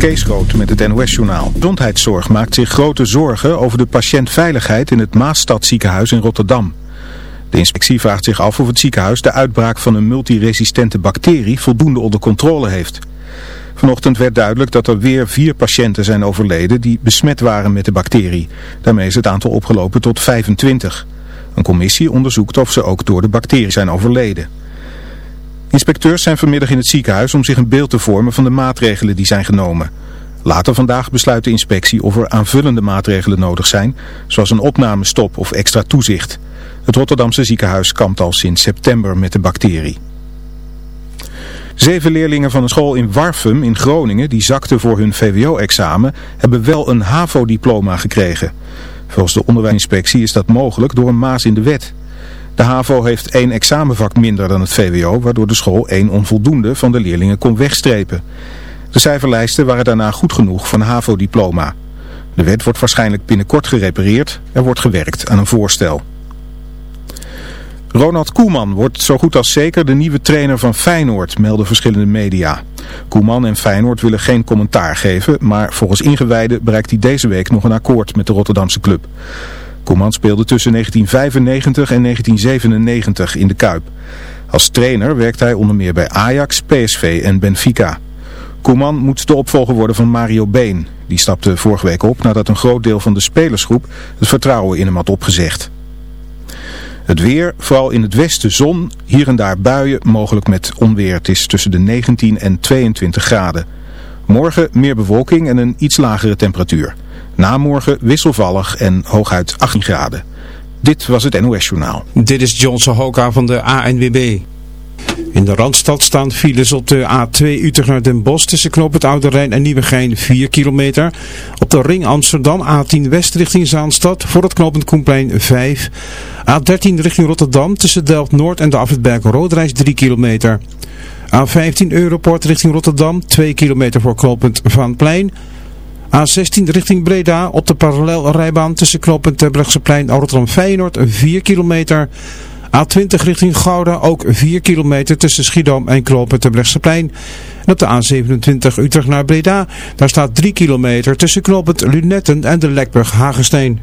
Kees Groot met het NOS-journaal. Gezondheidszorg maakt zich grote zorgen over de patiëntveiligheid in het Maasstadziekenhuis in Rotterdam. De inspectie vraagt zich af of het ziekenhuis de uitbraak van een multiresistente bacterie voldoende onder controle heeft. Vanochtend werd duidelijk dat er weer vier patiënten zijn overleden die besmet waren met de bacterie. Daarmee is het aantal opgelopen tot 25. Een commissie onderzoekt of ze ook door de bacterie zijn overleden. Inspecteurs zijn vanmiddag in het ziekenhuis om zich een beeld te vormen van de maatregelen die zijn genomen. Later vandaag besluit de inspectie of er aanvullende maatregelen nodig zijn, zoals een opnamestop of extra toezicht. Het Rotterdamse ziekenhuis kampt al sinds september met de bacterie. Zeven leerlingen van een school in Warfum in Groningen die zakten voor hun VWO-examen hebben wel een HAVO-diploma gekregen. Volgens de onderwijsinspectie is dat mogelijk door een maas in de wet. De HAVO heeft één examenvak minder dan het VWO, waardoor de school één onvoldoende van de leerlingen kon wegstrepen. De cijferlijsten waren daarna goed genoeg van HAVO-diploma. De wet wordt waarschijnlijk binnenkort gerepareerd. Er wordt gewerkt aan een voorstel. Ronald Koeman wordt zo goed als zeker de nieuwe trainer van Feyenoord, melden verschillende media. Koeman en Feyenoord willen geen commentaar geven, maar volgens ingewijden bereikt hij deze week nog een akkoord met de Rotterdamse club. Koeman speelde tussen 1995 en 1997 in de Kuip. Als trainer werkt hij onder meer bij Ajax, PSV en Benfica. Koeman moet de opvolger worden van Mario Been. Die stapte vorige week op nadat een groot deel van de spelersgroep het vertrouwen in hem had opgezegd. Het weer, vooral in het westen zon, hier en daar buien, mogelijk met onweer. Het is tussen de 19 en 22 graden. Morgen meer bewolking en een iets lagere temperatuur. Namorgen wisselvallig en hooguit 18 graden. Dit was het NOS Journaal. Dit is John Sohoka van de ANWB. In de Randstad staan files op de A2 Utrecht naar Den Bosch tussen Knoop het Oude Rijn en Nieuwegein 4 kilometer. Op de ring Amsterdam A10 West richting Zaanstad voor het knooppunt Koenplein 5. A13 richting Rotterdam tussen Delft Noord en de Afritberg Roodreis 3 kilometer. A15 Europort richting Rotterdam 2 kilometer voor knooppunt Vaanplein. A16 richting Breda op de parallelrijbaan tussen knooppunt Terbrechtseplein en Rotterdam Feyenoord 4 kilometer. A20 richting Gouda ook 4 kilometer tussen Schiedam en knooppunt Terbrechtseplein. En op de A27 Utrecht naar Breda, daar staat 3 kilometer tussen knooppunt Lunetten en de Lekburg Hagestein.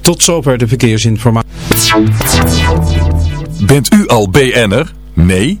Tot zover de verkeersinformatie. Bent u al BN'er? Nee?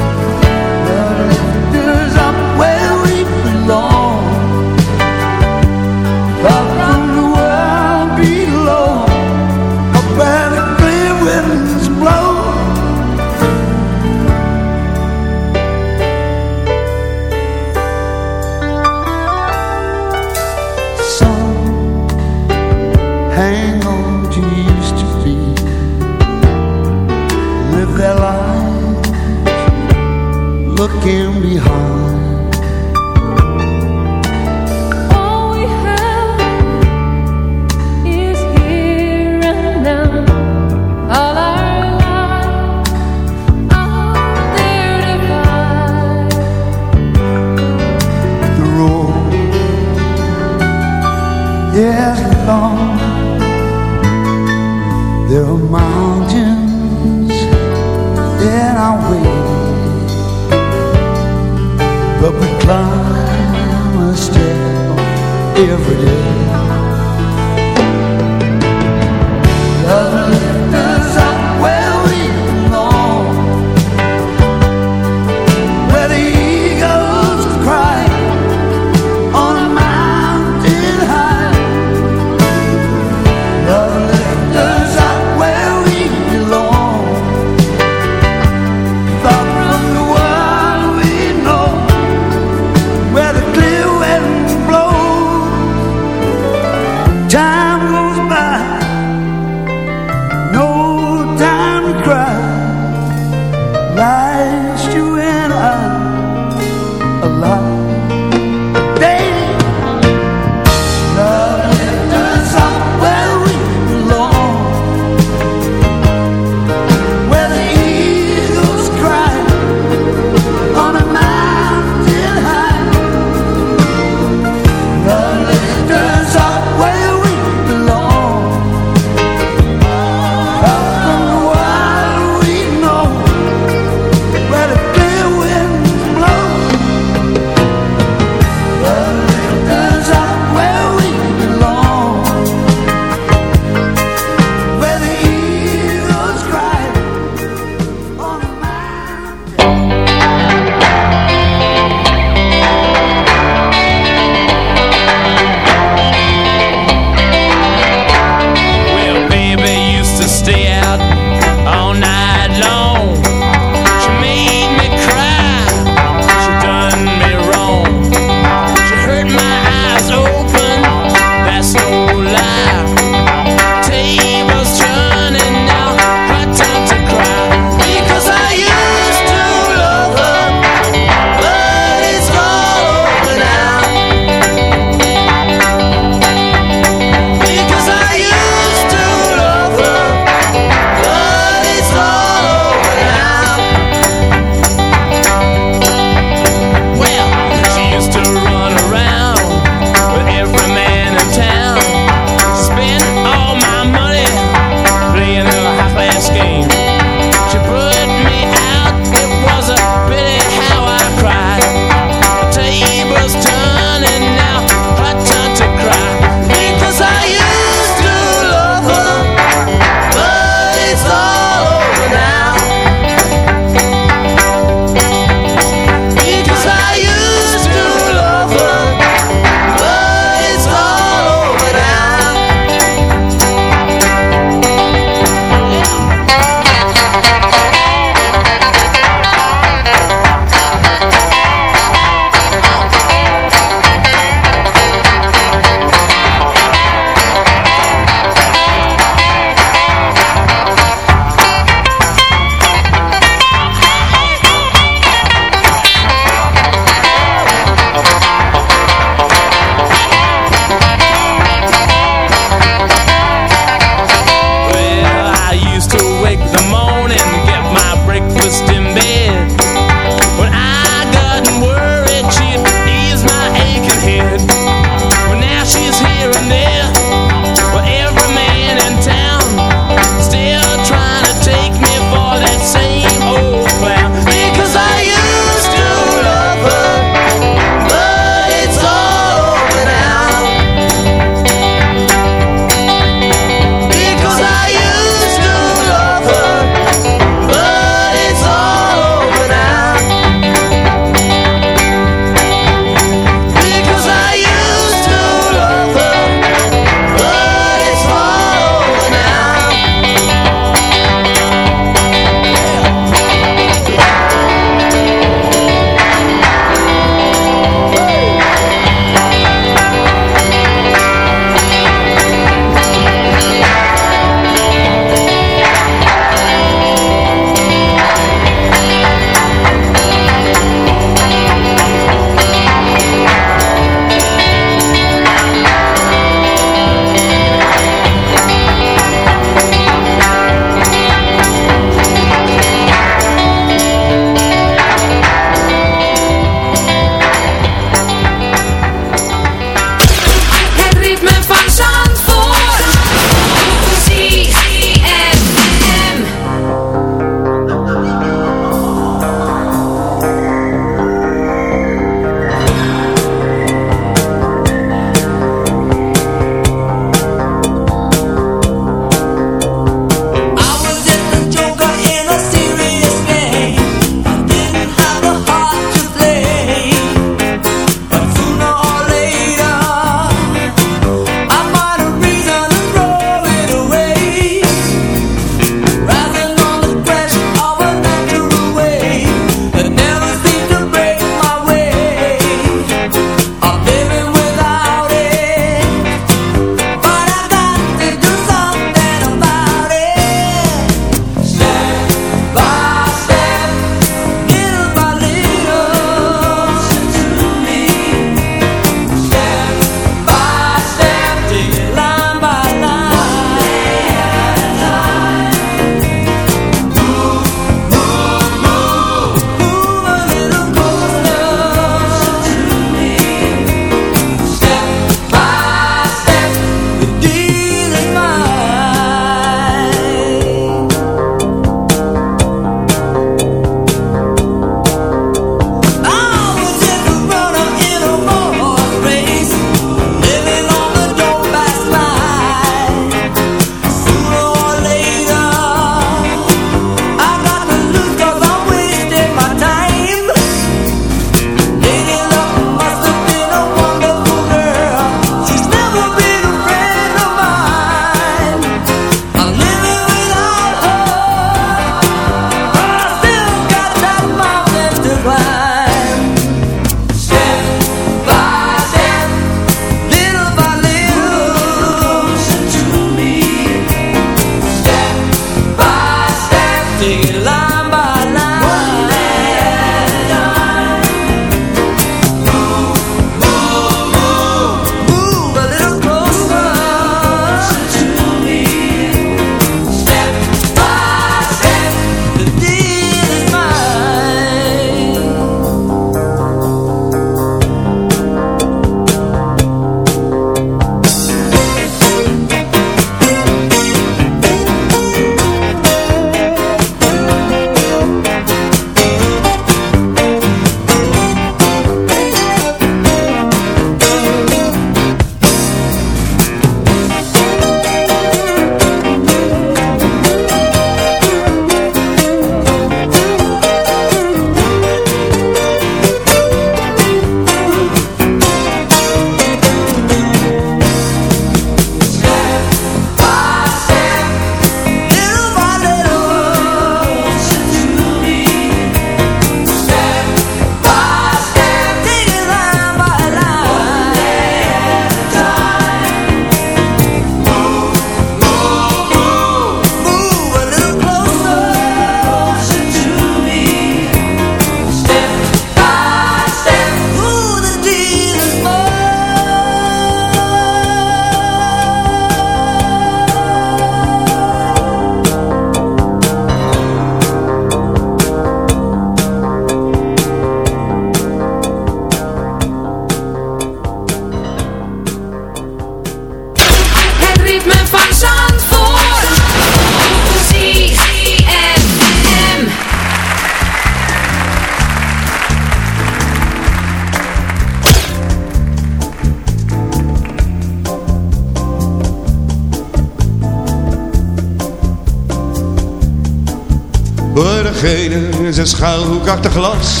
Zijn schuilhoek achter glas.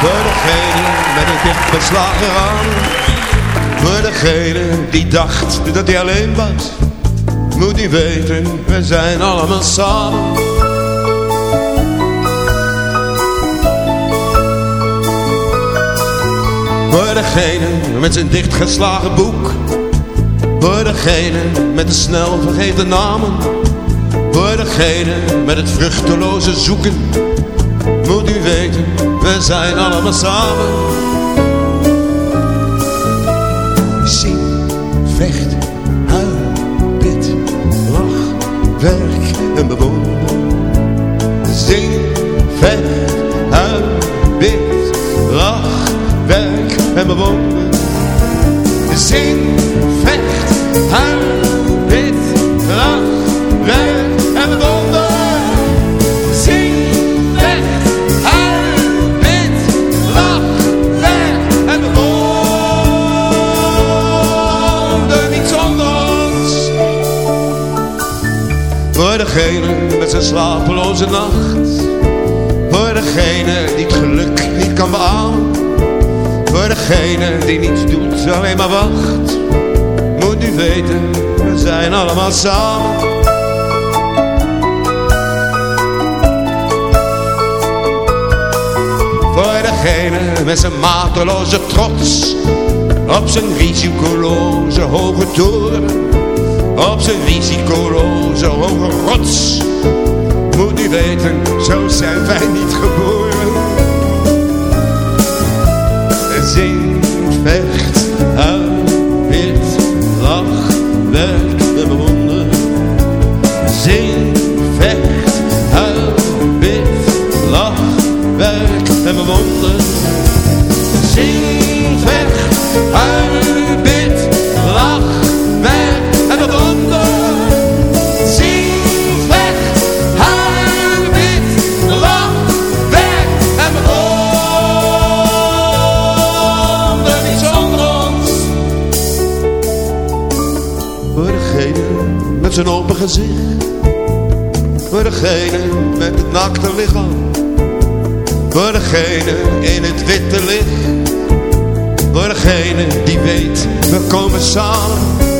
Voor degene met een dicht beslagen raam. Voor degene die dacht dat hij alleen was. Moet hij weten, we zijn allemaal samen. Voor degene met zijn dichtgeslagen boek. Voor degene met de snel vergeten namen. Voor degene met het vruchteloze zoeken. Moet u weten, we zijn allemaal samen. Zing, vecht, huil, bid, lach, werk en bewonder. Zing, vecht, huil, bid, lach, werk en bewonder. Zing, zijn slapeloze nacht. Voor degene die het geluk niet kan beamen. Voor degene die niets doet, alleen maar wacht. Moet u weten, we zijn allemaal samen. Voor degene met zijn mateloze trots. Op zijn risicoloze hoge toren. Op zijn risicoloze hoge rots. Moet u weten, zo zijn wij niet geboren. Zing, vecht, huil, wit, lach, werk en bewonder. Zing, vecht, huil, wit, lach, werk en bewonder. Zing, gezicht. Voor degene met het nakte lichaam. Voor degene in het witte licht. Voor degene die weet, we komen samen.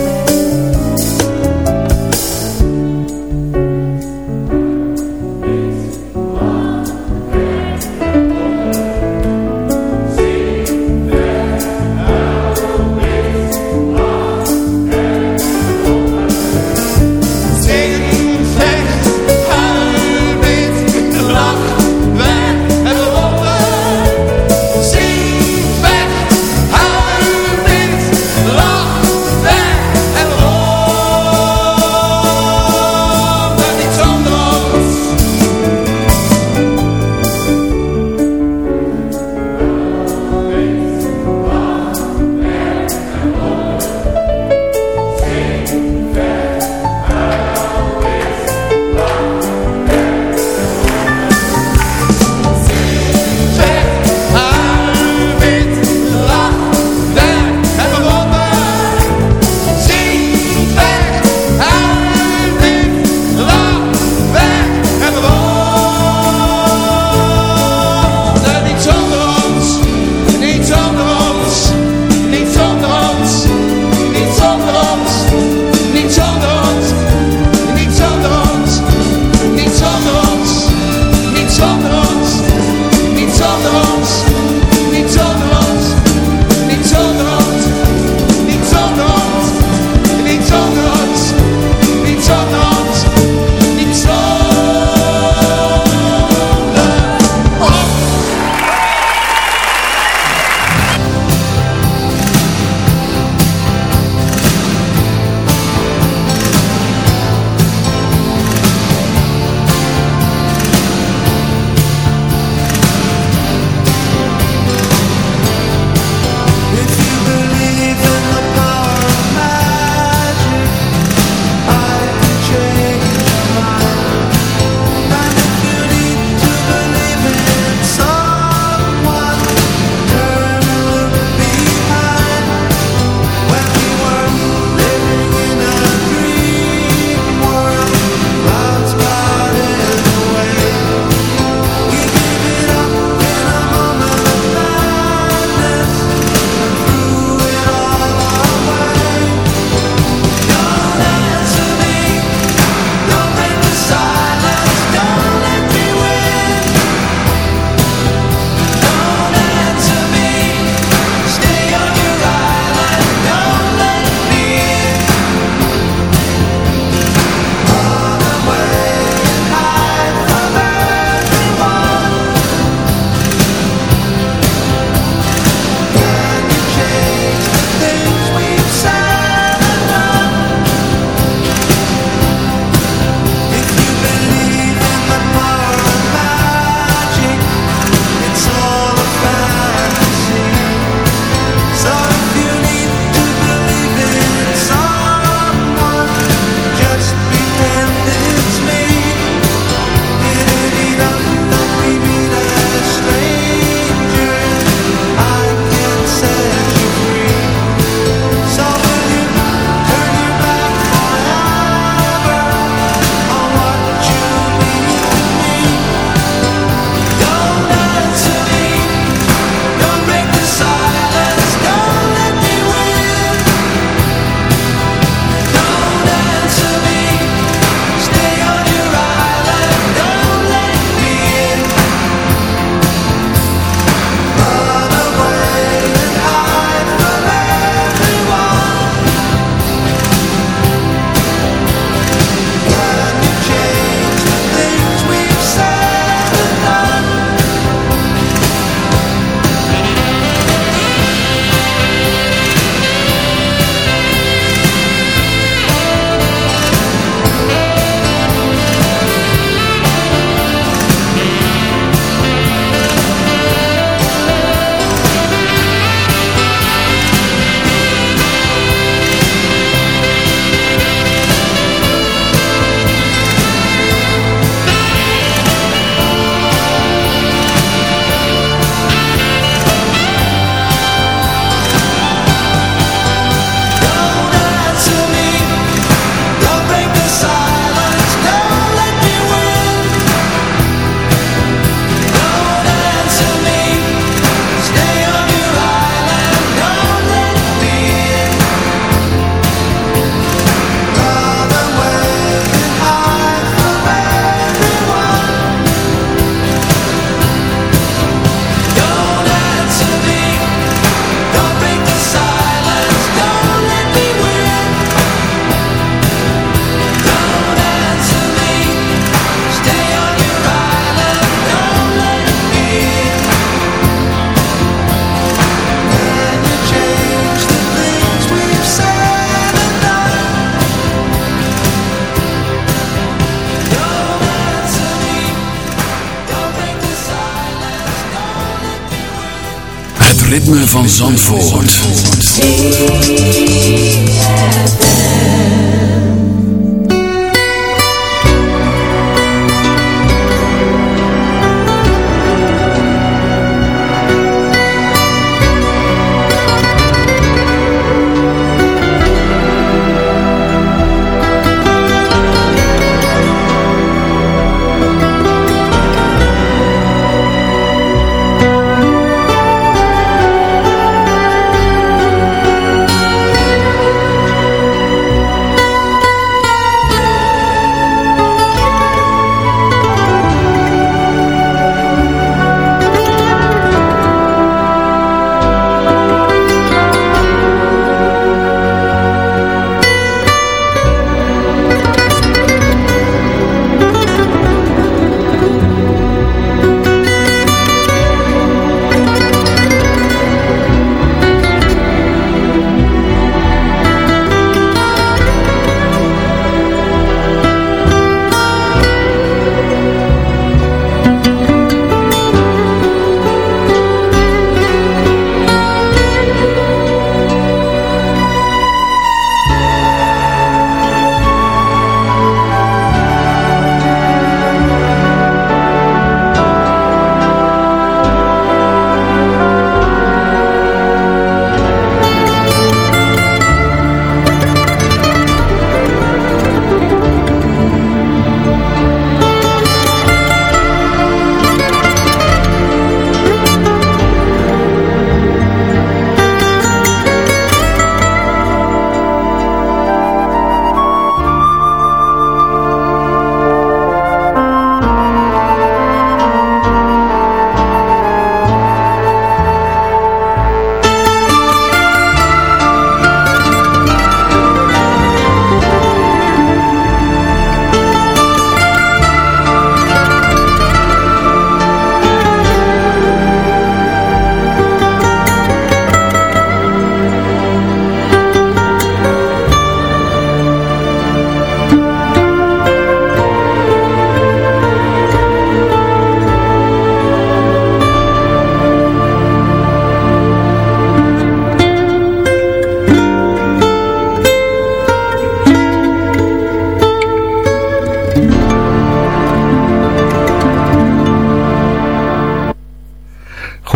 Van Zandvoort.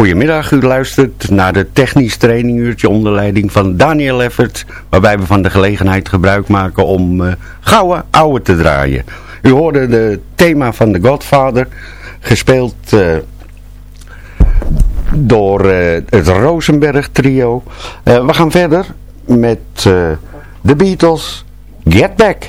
Goedemiddag, u luistert naar de technisch traininguurtje onder leiding van Daniel Leffert, waarbij we van de gelegenheid gebruik maken om uh, gouden ouwe te draaien. U hoorde de thema van The Godfather, gespeeld uh, door uh, het Rosenberg trio. we gaan verder met de Beatles. Get back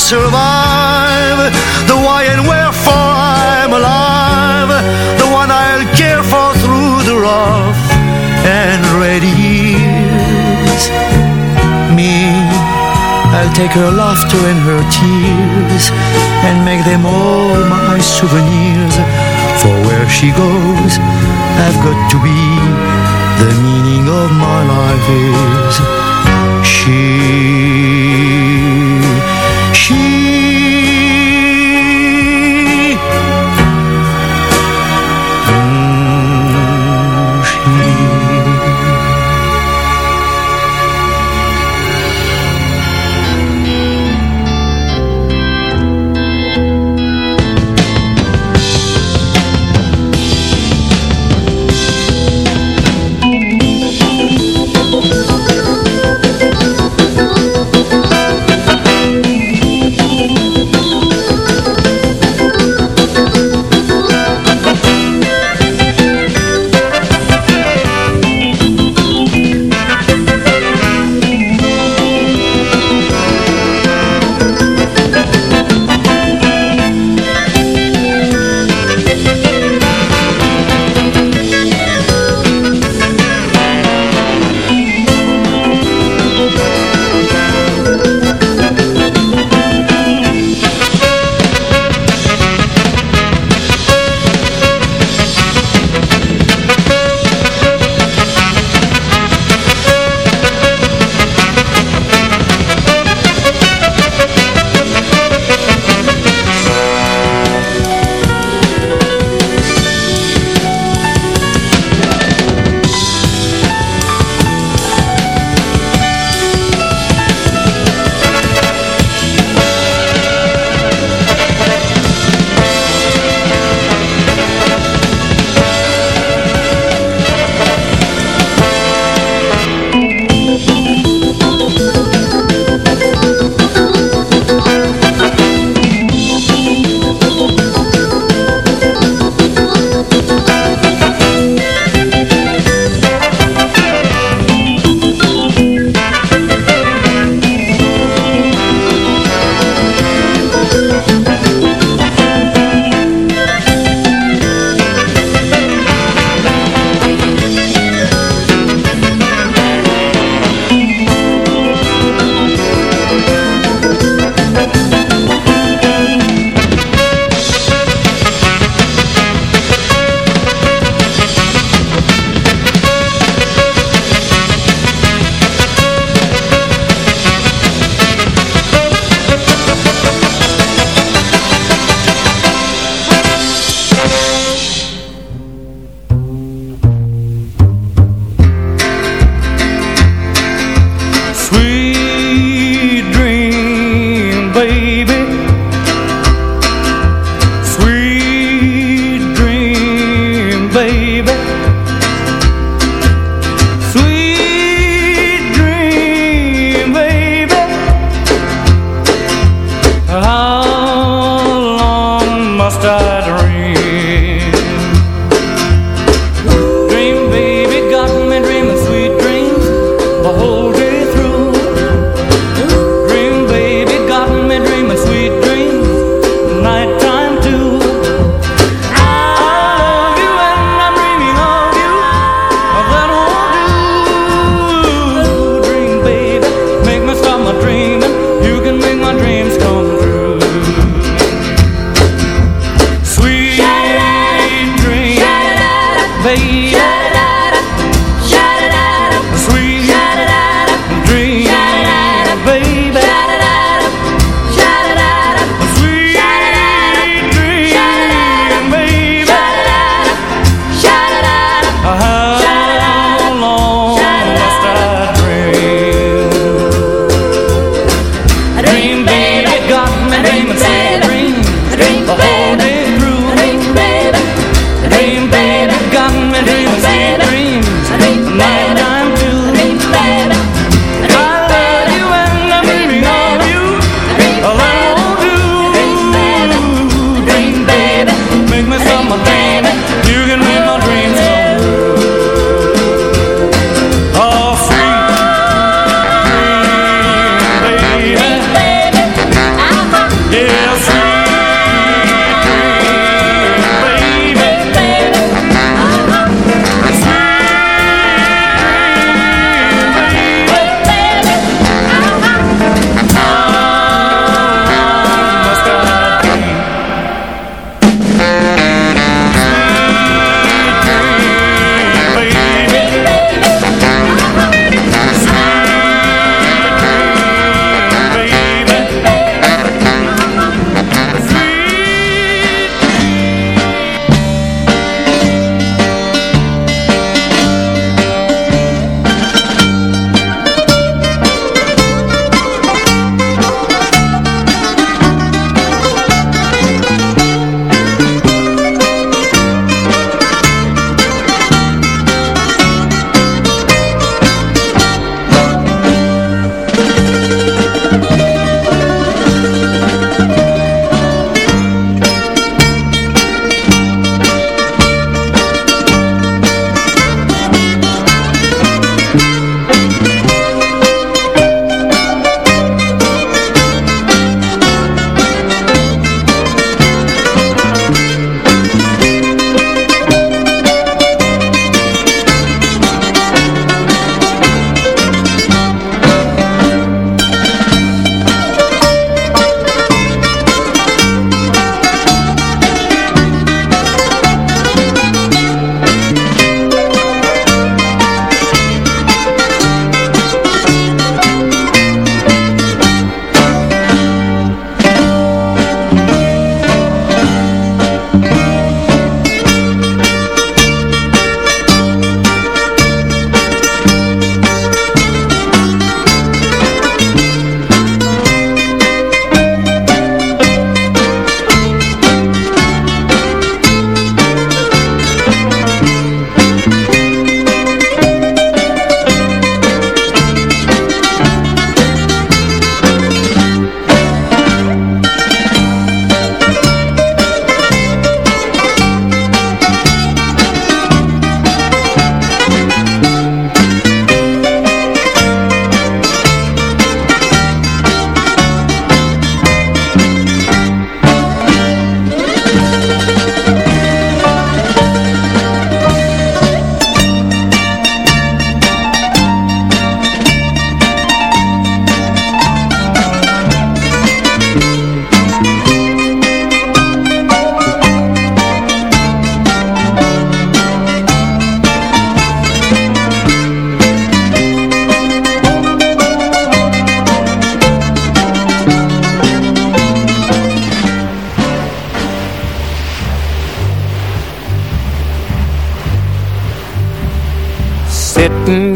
survive The why and wherefore I'm alive The one I'll care for through the rough and ready years Me, I'll take her laughter and her tears and make them all my souvenirs. For where she goes, I've got to be. The meaning of my life is. She.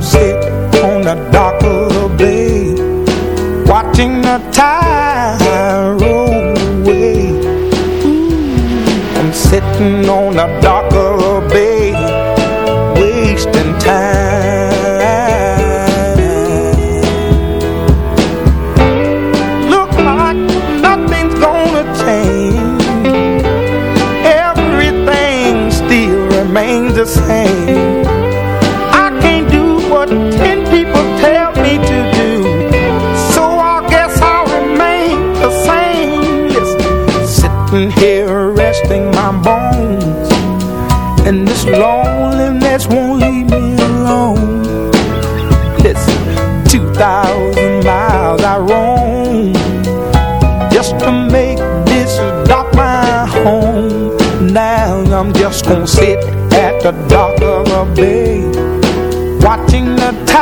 Sitting sit on the dock of the bay Watching the tide roll away. I'm sitting on the dock of sit at the dock of a bay Watching the tide